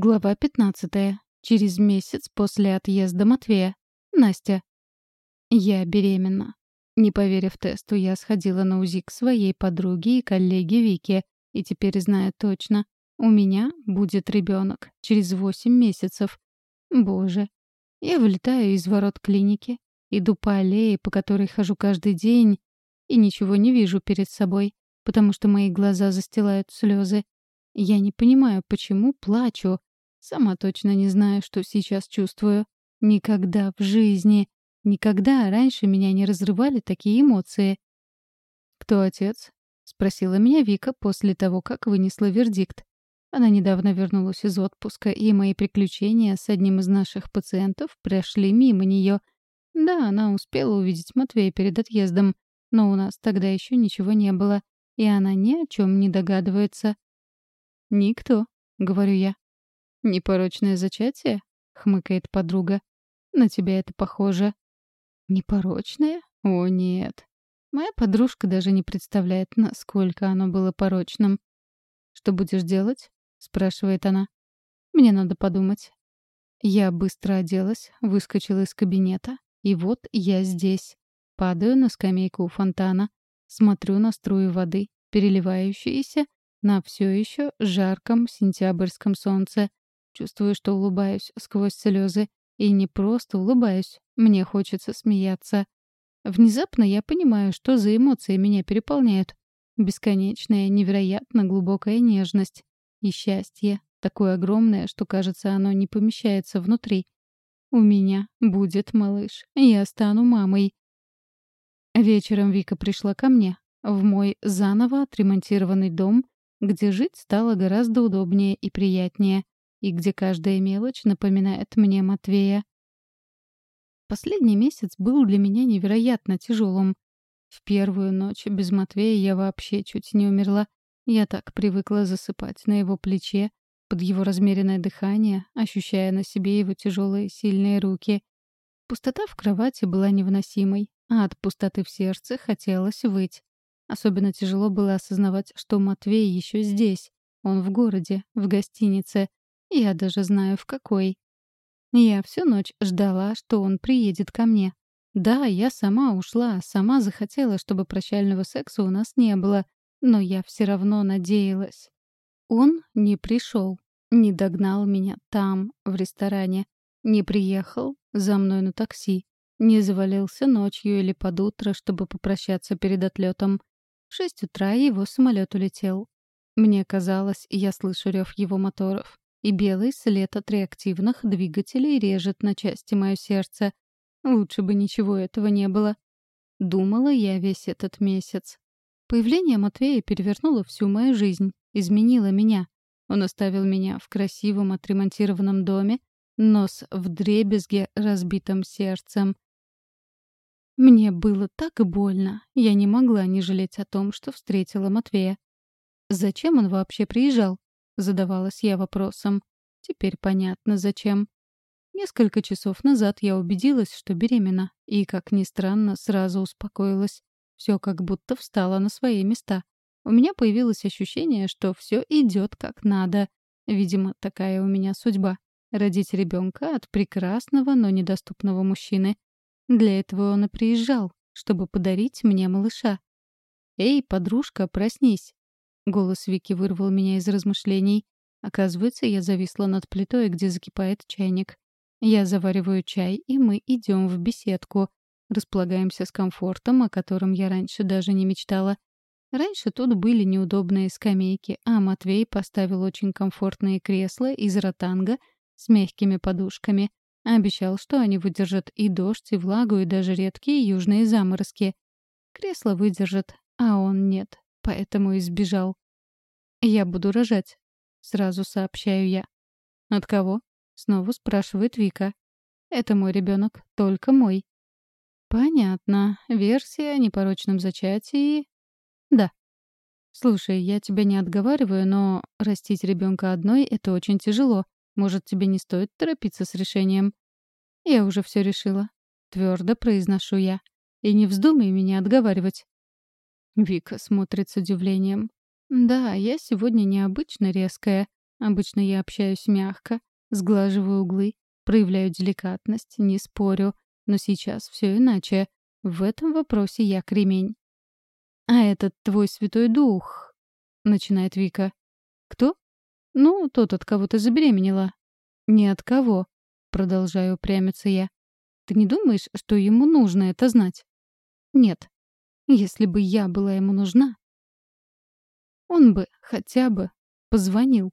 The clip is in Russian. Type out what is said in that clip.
Глава 15. Через месяц после отъезда Матвея. Настя. Я беременна. Не поверив тесту, я сходила на УЗИ к своей подруге и коллеге Вике, и теперь знаю точно, у меня будет ребенок через 8 месяцев. Боже. Я вылетаю из ворот клиники, иду по аллее, по которой хожу каждый день, и ничего не вижу перед собой, потому что мои глаза застилают слезы. Я не понимаю, почему плачу. Сама точно не знаю, что сейчас чувствую. Никогда в жизни, никогда раньше меня не разрывали такие эмоции. «Кто отец?» — спросила меня Вика после того, как вынесла вердикт. Она недавно вернулась из отпуска, и мои приключения с одним из наших пациентов прошли мимо нее. Да, она успела увидеть Матвея перед отъездом, но у нас тогда еще ничего не было, и она ни о чем не догадывается. «Никто», — говорю я. «Непорочное зачатие?» — хмыкает подруга. «На тебя это похоже». «Непорочное? О, нет. Моя подружка даже не представляет, насколько оно было порочным». «Что будешь делать?» — спрашивает она. «Мне надо подумать». Я быстро оделась, выскочила из кабинета, и вот я здесь. Падаю на скамейку у фонтана, смотрю на струю воды, переливающиеся на все еще жарком сентябрьском солнце. Чувствую, что улыбаюсь сквозь слезы. И не просто улыбаюсь, мне хочется смеяться. Внезапно я понимаю, что за эмоции меня переполняют. Бесконечная, невероятно глубокая нежность. И счастье, такое огромное, что, кажется, оно не помещается внутри. У меня будет малыш, я стану мамой. Вечером Вика пришла ко мне, в мой заново отремонтированный дом, где жить стало гораздо удобнее и приятнее, и где каждая мелочь напоминает мне Матвея. Последний месяц был для меня невероятно тяжелым. В первую ночь без Матвея я вообще чуть не умерла. Я так привыкла засыпать на его плече, под его размеренное дыхание, ощущая на себе его тяжелые сильные руки. Пустота в кровати была невыносимой, а от пустоты в сердце хотелось выть. Особенно тяжело было осознавать, что Матвей еще здесь. Он в городе, в гостинице. Я даже знаю, в какой. Я всю ночь ждала, что он приедет ко мне. Да, я сама ушла, сама захотела, чтобы прощального секса у нас не было, но я все равно надеялась. Он не пришел, не догнал меня там, в ресторане, не приехал за мной на такси, не завалился ночью или под утро, чтобы попрощаться перед отлетом. В шесть утра его самолет улетел. Мне казалось, я слышу рев его моторов, и белый след от реактивных двигателей режет на части мое сердце. Лучше бы ничего этого не было. Думала я весь этот месяц. Появление Матвея перевернуло всю мою жизнь, изменило меня. Он оставил меня в красивом отремонтированном доме, но с вдребезге разбитым сердцем. Мне было так больно. Я не могла не жалеть о том, что встретила Матвея. «Зачем он вообще приезжал?» — задавалась я вопросом. Теперь понятно, зачем. Несколько часов назад я убедилась, что беременна, и, как ни странно, сразу успокоилась. Все как будто встало на свои места. У меня появилось ощущение, что все идет как надо. Видимо, такая у меня судьба — родить ребенка от прекрасного, но недоступного мужчины. Для этого он и приезжал, чтобы подарить мне малыша. «Эй, подружка, проснись!» Голос Вики вырвал меня из размышлений. Оказывается, я зависла над плитой, где закипает чайник. Я завариваю чай, и мы идем в беседку. Располагаемся с комфортом, о котором я раньше даже не мечтала. Раньше тут были неудобные скамейки, а Матвей поставил очень комфортные кресла из ротанга с мягкими подушками. Обещал, что они выдержат и дождь, и влагу, и даже редкие южные заморозки. Кресло выдержит, а он нет, поэтому и сбежал. «Я буду рожать», — сразу сообщаю я. «От кого?» — снова спрашивает Вика. «Это мой ребенок, только мой». «Понятно. Версия о непорочном зачатии...» «Да». «Слушай, я тебя не отговариваю, но растить ребенка одной — это очень тяжело. Может, тебе не стоит торопиться с решением?» «Я уже все решила», — твердо произношу я. «И не вздумай меня отговаривать». Вика смотрит с удивлением. «Да, я сегодня необычно резкая. Обычно я общаюсь мягко, сглаживаю углы, проявляю деликатность, не спорю. Но сейчас все иначе. В этом вопросе я кремень. «А этот твой святой дух...» — начинает Вика. «Кто?» «Ну, тот, от кого ты забеременела». «Не от кого», — продолжаю упрямиться я. «Ты не думаешь, что ему нужно это знать?» «Нет. Если бы я была ему нужна...» Он бы хотя бы позвонил.